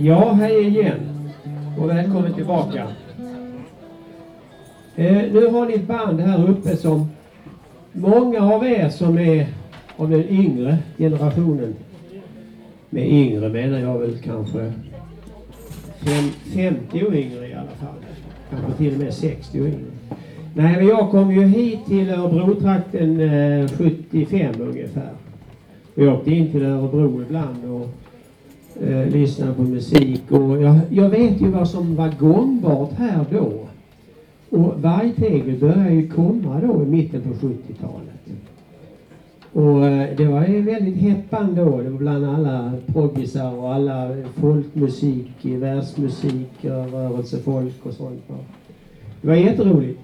Ja, hej igen och välkommen tillbaka. Eh, nu har ni ett band här uppe som många av er som är av den yngre generationen, med yngre menar jag väl kanske fem, 50 och yngre i alla fall. Kanske till och med 60 och yngre. Nej, men jag kom ju hit till Örebrotrakten eh, 75 ungefär. Och jag åkte in till Örebro ibland och eh, lyssnade på musik. Och jag, jag vet ju vad som var gångbart här då. Och Vargtegel började ju komma då i mitten på 70-talet. Och eh, det var ju väldigt hett då. Det var bland alla proggisar och alla folkmusik, världsmusik, rörelsefolk och sånt. Det var jätteroligt.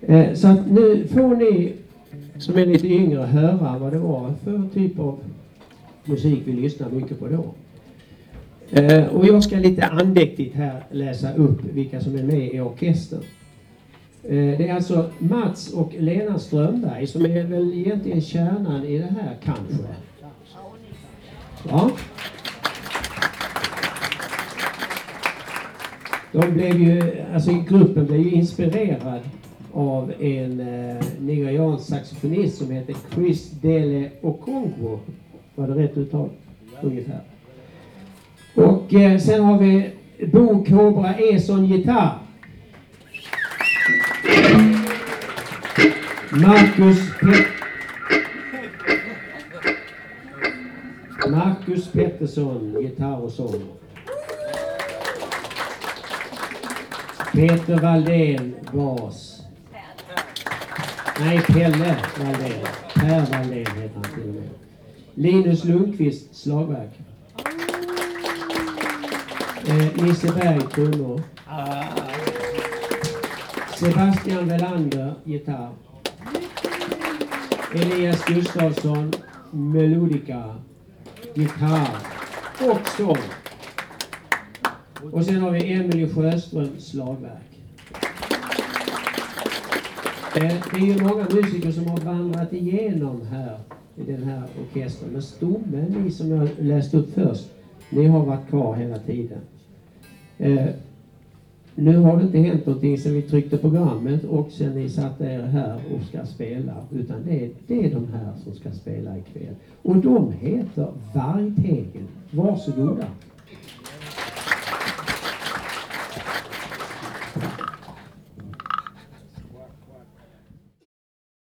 Eh, så att nu får ni som är lite yngre höra vad det var för typ av musik vi lyssnade mycket på då. Eh, och jag ska lite andäktigt här läsa upp vilka som är med i orkestern. Eh, det är alltså Mats och Lena Strömberg som är väl egentligen kärnan i det här kanske. Ja. De blev ju, alltså gruppen blev ju inspirerad av en eh, nigeriansk saxofonist som heter Chris Dele Okonkwo. Var det rätt uttal? Ungefär. Och eh, sen har vi Bo Kobra Eson gitarr. Marcus Pet Marcus Pettersson, gitarr och sång. Peter Valdén, bas. Nej, Pelle Valdén. Per Valdén heter han till och med. Linus Lundqvist, slagverk. Eh, Nisse Berg, trummor. Sebastian Velander, gitarr. Elias Gustafsson, melodika, gitarr och sång. Och sen har vi Emelie Sjöström, slagverk. Eh, det är ju många musiker som har vandrat igenom här i den här orkestern. Men stommen, ni som jag läste upp först, ni har varit kvar hela tiden. Eh, nu har det inte hänt någonting sedan vi tryckte programmet och sen ni satte er här och ska spela. Utan det är, det är de här som ska spela ikväll. Och de heter Vargtegel. Varsågoda.